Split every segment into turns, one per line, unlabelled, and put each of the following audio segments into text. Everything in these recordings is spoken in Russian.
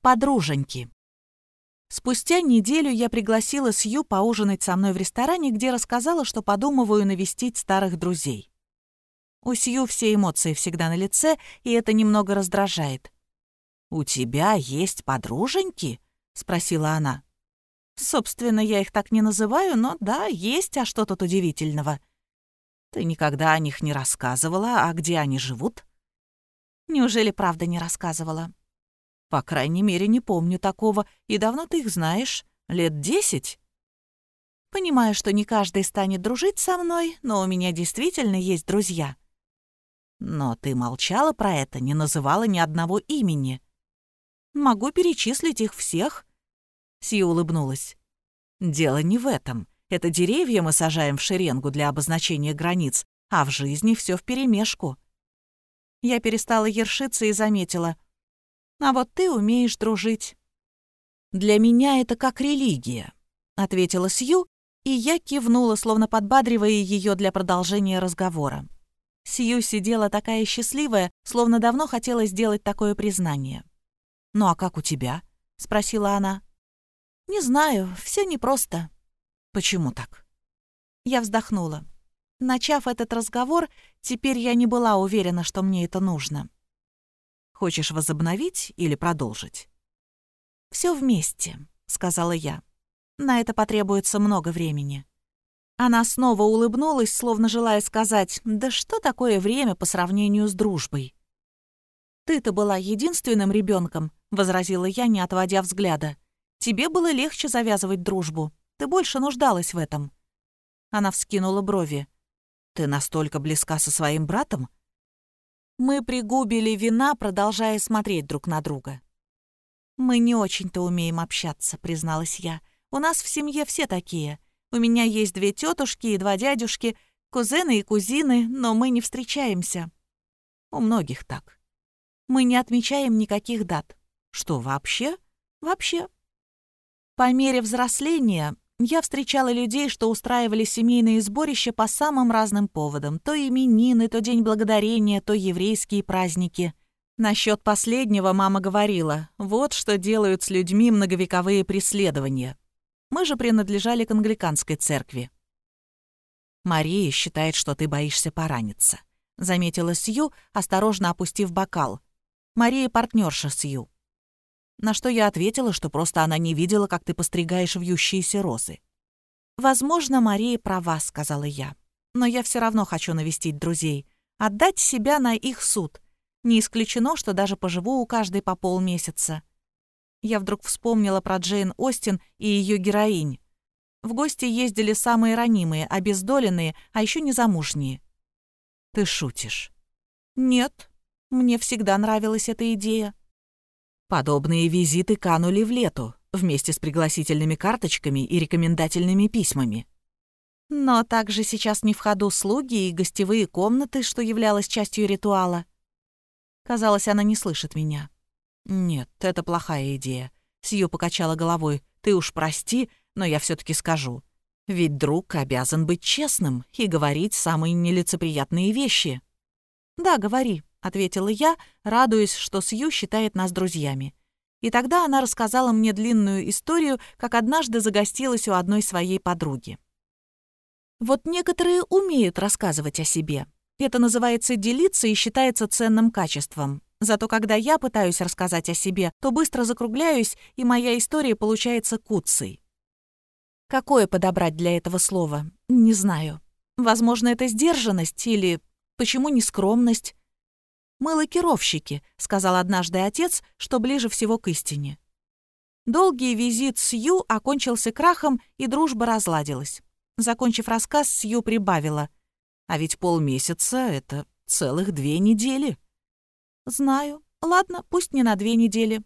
Подруженьки. Спустя неделю я пригласила Сью поужинать со мной в ресторане, где рассказала, что подумываю навестить старых друзей. У Сью все эмоции всегда на лице, и это немного раздражает. «У тебя есть подруженьки?» — спросила она. «Собственно, я их так не называю, но да, есть, а что тут удивительного?» «Ты никогда о них не рассказывала, а где они живут?» «Неужели правда не рассказывала?» «По крайней мере, не помню такого. И давно ты их знаешь? Лет десять?» «Понимаю, что не каждый станет дружить со мной, но у меня действительно есть друзья». «Но ты молчала про это, не называла ни одного имени». Могу перечислить их всех». Си улыбнулась. «Дело не в этом. Это деревья мы сажаем в шеренгу для обозначения границ, а в жизни все вперемешку». Я перестала ершиться и заметила. «А вот ты умеешь дружить». «Для меня это как религия», — ответила Сью, и я кивнула, словно подбадривая ее для продолжения разговора. Сью сидела такая счастливая, словно давно хотела сделать такое признание. «Ну а как у тебя?» — спросила она. «Не знаю, все непросто». «Почему так?» Я вздохнула. Начав этот разговор, теперь я не была уверена, что мне это нужно. «Хочешь возобновить или продолжить?» Все вместе», — сказала я. «На это потребуется много времени». Она снова улыбнулась, словно желая сказать, «Да что такое время по сравнению с дружбой?» «Ты-то была единственным ребенком, возразила я, не отводя взгляда. «Тебе было легче завязывать дружбу. Ты больше нуждалась в этом». Она вскинула брови. «Ты настолько близка со своим братом?» Мы пригубили вина, продолжая смотреть друг на друга. «Мы не очень-то умеем общаться», — призналась я. «У нас в семье все такие. У меня есть две тетушки и два дядюшки, кузены и кузины, но мы не встречаемся». «У многих так. Мы не отмечаем никаких дат. Что, вообще? Вообще. По мере взросления я встречала людей, что устраивали семейные сборища по самым разным поводам. То именины, то День Благодарения, то еврейские праздники. Насчет последнего мама говорила, вот что делают с людьми многовековые преследования. Мы же принадлежали к англиканской церкви. «Мария считает, что ты боишься пораниться», — заметила Сью, осторожно опустив бокал. Мария партнерша Сью. На что я ответила, что просто она не видела, как ты постригаешь вьющиеся розы. «Возможно, Мария права», — сказала я. «Но я все равно хочу навестить друзей, отдать себя на их суд. Не исключено, что даже поживу у каждой по полмесяца». Я вдруг вспомнила про Джейн Остин и ее героинь. В гости ездили самые ранимые, обездоленные, а еще незамужние. «Ты шутишь?» «Нет», мне всегда нравилась эта идея. Подобные визиты канули в лету, вместе с пригласительными карточками и рекомендательными письмами. Но также сейчас не в ходу слуги и гостевые комнаты, что являлось частью ритуала. Казалось, она не слышит меня. «Нет, это плохая идея», — Сью покачала головой. «Ты уж прости, но я все таки скажу. Ведь друг обязан быть честным и говорить самые нелицеприятные вещи». «Да, говори», — ответила я, радуясь, что Сью считает нас друзьями. И тогда она рассказала мне длинную историю, как однажды загостилась у одной своей подруги. Вот некоторые умеют рассказывать о себе. Это называется делиться и считается ценным качеством. Зато когда я пытаюсь рассказать о себе, то быстро закругляюсь, и моя история получается куцей. Какое подобрать для этого слова? Не знаю. Возможно, это сдержанность или... Почему не скромность? «Мы лакировщики», — сказал однажды отец, что ближе всего к истине. Долгий визит Сью окончился крахом, и дружба разладилась. Закончив рассказ, Сью прибавила. «А ведь полмесяца — это целых две недели». «Знаю. Ладно, пусть не на две недели.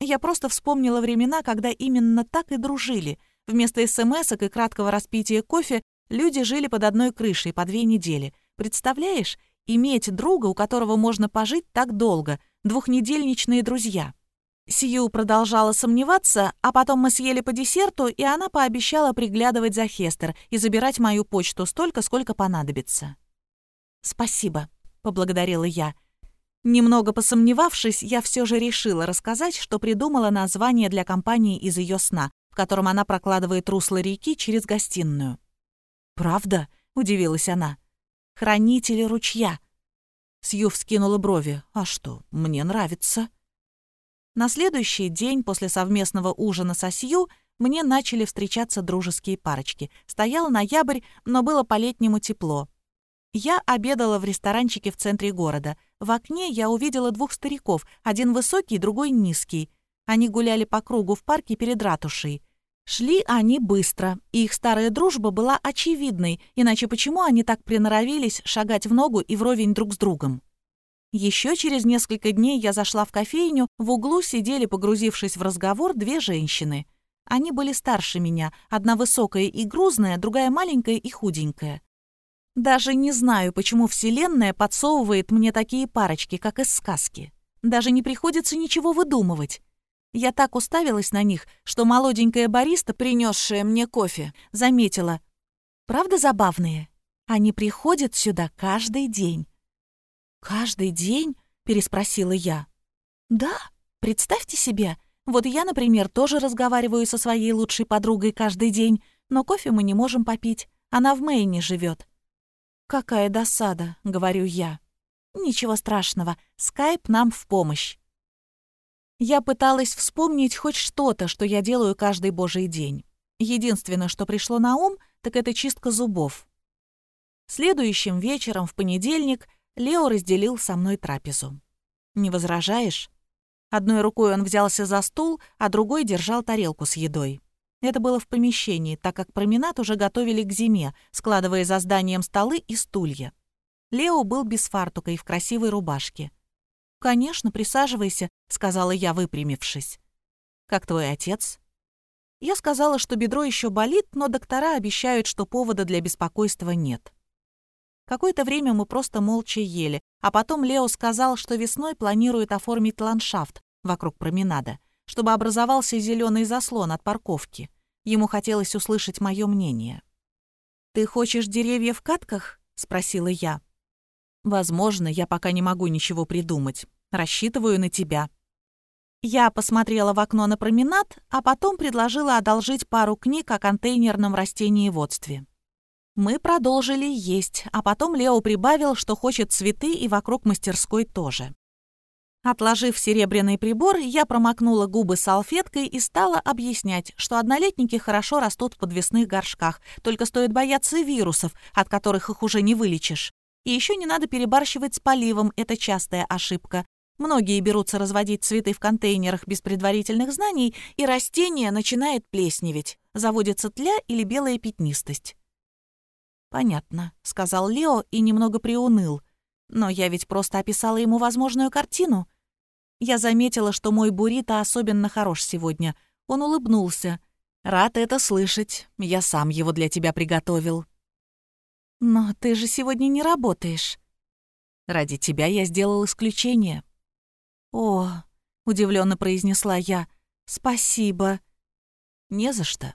Я просто вспомнила времена, когда именно так и дружили. Вместо смс и краткого распития кофе люди жили под одной крышей по две недели. Представляешь, иметь друга, у которого можно пожить так долго, двухнедельничные друзья. Сью продолжала сомневаться, а потом мы съели по десерту, и она пообещала приглядывать за Хестер и забирать мою почту столько, сколько понадобится. «Спасибо», — поблагодарила я. Немного посомневавшись, я все же решила рассказать, что придумала название для компании из ее сна, в котором она прокладывает русло реки через гостиную. «Правда?» — удивилась она. «Хранители ручья». Сью вскинула брови. «А что, мне нравится». На следующий день после совместного ужина со Сью мне начали встречаться дружеские парочки. Стоял ноябрь, но было по-летнему тепло. Я обедала в ресторанчике в центре города. В окне я увидела двух стариков, один высокий, другой низкий. Они гуляли по кругу в парке перед ратушей. Шли они быстро, и их старая дружба была очевидной, иначе почему они так приноровились шагать в ногу и вровень друг с другом? Еще через несколько дней я зашла в кофейню, в углу сидели, погрузившись в разговор, две женщины. Они были старше меня, одна высокая и грузная, другая маленькая и худенькая. Даже не знаю, почему Вселенная подсовывает мне такие парочки, как из сказки. Даже не приходится ничего выдумывать. Я так уставилась на них, что молоденькая бариста, принесшая мне кофе, заметила. «Правда забавные? Они приходят сюда каждый день». «Каждый день?» — переспросила я. «Да, представьте себе. Вот я, например, тоже разговариваю со своей лучшей подругой каждый день, но кофе мы не можем попить. Она в Мэйне живет. «Какая досада», — говорю я. «Ничего страшного, скайп нам в помощь». Я пыталась вспомнить хоть что-то, что я делаю каждый божий день. Единственное, что пришло на ум, так это чистка зубов. Следующим вечером, в понедельник, Лео разделил со мной трапезу. «Не возражаешь?» Одной рукой он взялся за стул, а другой держал тарелку с едой. Это было в помещении, так как променад уже готовили к зиме, складывая за зданием столы и стулья. Лео был без фартука и в красивой рубашке. «Конечно, присаживайся», — сказала я, выпрямившись. «Как твой отец?» Я сказала, что бедро еще болит, но доктора обещают, что повода для беспокойства нет. Какое-то время мы просто молча ели, а потом Лео сказал, что весной планирует оформить ландшафт вокруг променада чтобы образовался зеленый заслон от парковки. Ему хотелось услышать мое мнение. «Ты хочешь деревья в катках?» — спросила я. «Возможно, я пока не могу ничего придумать. Рассчитываю на тебя». Я посмотрела в окно на променад, а потом предложила одолжить пару книг о контейнерном растениеводстве. Мы продолжили есть, а потом Лео прибавил, что хочет цветы и вокруг мастерской тоже. Отложив серебряный прибор, я промокнула губы салфеткой и стала объяснять, что однолетники хорошо растут в подвесных горшках, только стоит бояться вирусов, от которых их уже не вылечишь. И еще не надо перебарщивать с поливом, это частая ошибка. Многие берутся разводить цветы в контейнерах без предварительных знаний, и растение начинает плесневеть, заводится тля или белая пятнистость. «Понятно», — сказал Лео и немного приуныл. «Но я ведь просто описала ему возможную картину». Я заметила, что мой буррито особенно хорош сегодня. Он улыбнулся. «Рад это слышать. Я сам его для тебя приготовил». «Но ты же сегодня не работаешь». «Ради тебя я сделал исключение». «О», — удивленно произнесла я, — «спасибо». «Не за что».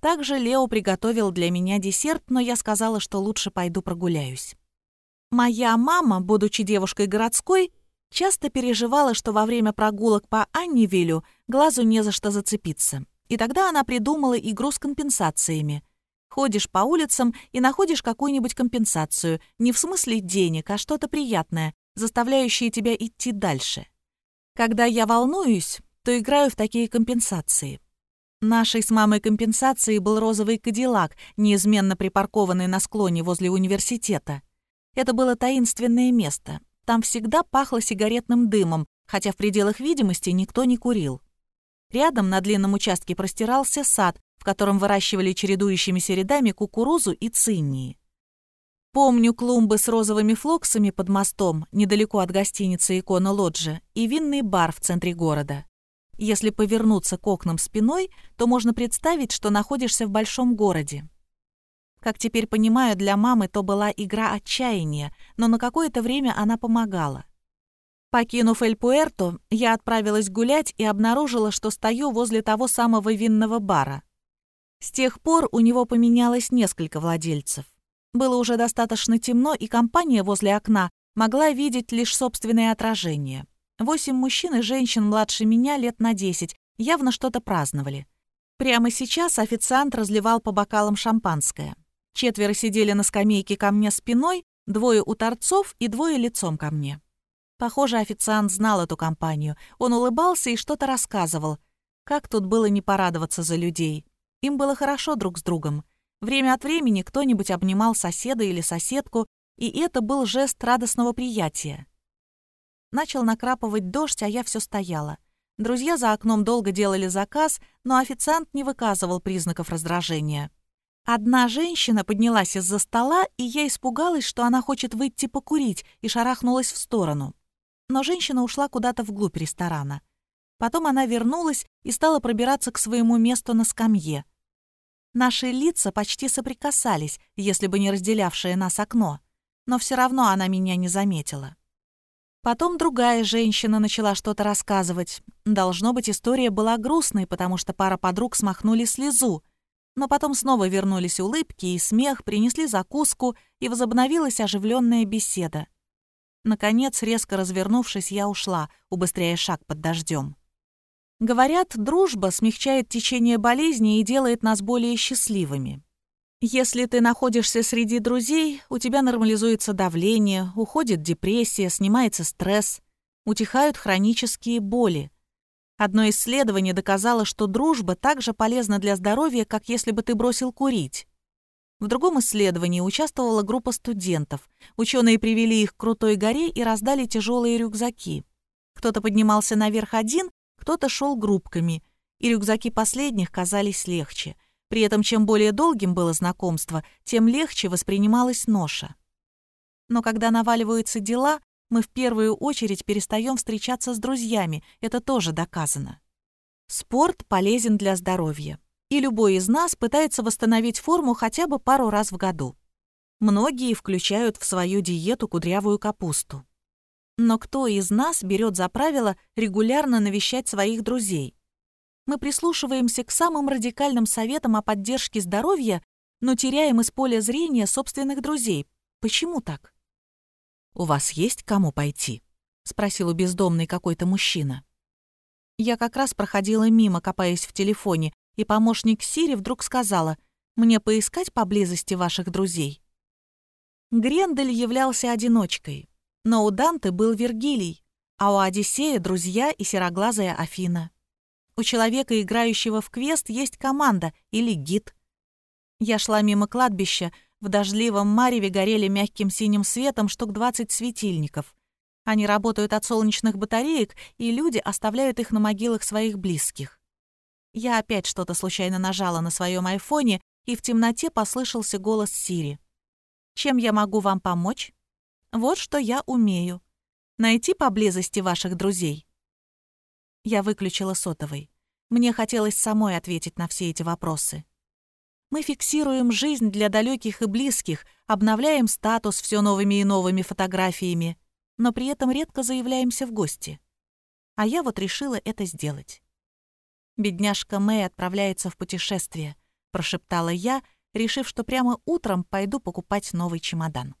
Также Лео приготовил для меня десерт, но я сказала, что лучше пойду прогуляюсь. Моя мама, будучи девушкой городской, Часто переживала, что во время прогулок по Аннивилю глазу не за что зацепиться. И тогда она придумала игру с компенсациями. Ходишь по улицам и находишь какую-нибудь компенсацию, не в смысле денег, а что-то приятное, заставляющее тебя идти дальше. Когда я волнуюсь, то играю в такие компенсации. Нашей с мамой компенсацией был розовый кадиллак, неизменно припаркованный на склоне возле университета. Это было таинственное место, там всегда пахло сигаретным дымом, хотя в пределах видимости никто не курил. Рядом на длинном участке простирался сад, в котором выращивали чередующимися рядами кукурузу и циннии. Помню клумбы с розовыми флоксами под мостом, недалеко от гостиницы «Икона Лоджи», и винный бар в центре города. Если повернуться к окнам спиной, то можно представить, что находишься в большом городе. Как теперь понимаю, для мамы то была игра отчаяния, но на какое-то время она помогала. Покинув Эль-Пуэрто, я отправилась гулять и обнаружила, что стою возле того самого винного бара. С тех пор у него поменялось несколько владельцев. Было уже достаточно темно, и компания возле окна могла видеть лишь собственное отражение. Восемь мужчин и женщин младше меня лет на десять явно что-то праздновали. Прямо сейчас официант разливал по бокалам шампанское. Четверо сидели на скамейке ко мне спиной, двое у торцов и двое лицом ко мне. Похоже, официант знал эту компанию. Он улыбался и что-то рассказывал. Как тут было не порадоваться за людей? Им было хорошо друг с другом. Время от времени кто-нибудь обнимал соседа или соседку, и это был жест радостного приятия. Начал накрапывать дождь, а я все стояла. Друзья за окном долго делали заказ, но официант не выказывал признаков раздражения. Одна женщина поднялась из-за стола, и я испугалась, что она хочет выйти покурить, и шарахнулась в сторону. Но женщина ушла куда-то вглубь ресторана. Потом она вернулась и стала пробираться к своему месту на скамье. Наши лица почти соприкасались, если бы не разделявшее нас окно, но все равно она меня не заметила. Потом другая женщина начала что-то рассказывать. Должно быть, история была грустной, потому что пара подруг смахнули слезу. Но потом снова вернулись улыбки и смех, принесли закуску, и возобновилась оживленная беседа. Наконец, резко развернувшись, я ушла, убыстряя шаг под дождем. Говорят, дружба смягчает течение болезни и делает нас более счастливыми. Если ты находишься среди друзей, у тебя нормализуется давление, уходит депрессия, снимается стресс, утихают хронические боли. Одно исследование доказало, что дружба также полезна для здоровья, как если бы ты бросил курить. В другом исследовании участвовала группа студентов. Ученые привели их к крутой горе и раздали тяжелые рюкзаки. Кто-то поднимался наверх один, кто-то шел группками, и рюкзаки последних казались легче. При этом, чем более долгим было знакомство, тем легче воспринималась ноша. Но когда наваливаются дела, мы в первую очередь перестаем встречаться с друзьями, это тоже доказано. Спорт полезен для здоровья, и любой из нас пытается восстановить форму хотя бы пару раз в году. Многие включают в свою диету кудрявую капусту. Но кто из нас берет за правило регулярно навещать своих друзей? Мы прислушиваемся к самым радикальным советам о поддержке здоровья, но теряем из поля зрения собственных друзей. Почему так? «У вас есть кому пойти?» — спросил у бездомный какой-то мужчина. Я как раз проходила мимо, копаясь в телефоне, и помощник Сири вдруг сказала, «Мне поискать поблизости ваших друзей?» Грендель являлся одиночкой. Но у Данте был Вергилий, а у Одиссея — друзья и сероглазая Афина. У человека, играющего в квест, есть команда или гид. Я шла мимо кладбища, в дождливом мареве горели мягким синим светом штук 20 светильников. Они работают от солнечных батареек, и люди оставляют их на могилах своих близких. Я опять что-то случайно нажала на своем айфоне, и в темноте послышался голос Сири. «Чем я могу вам помочь?» Вот что я умею. Найти поблизости ваших друзей. Я выключила сотовый. Мне хотелось самой ответить на все эти вопросы. Мы фиксируем жизнь для далеких и близких, обновляем статус все новыми и новыми фотографиями, но при этом редко заявляемся в гости. А я вот решила это сделать. «Бедняжка Мэй отправляется в путешествие», — прошептала я, решив, что прямо утром пойду покупать новый чемодан.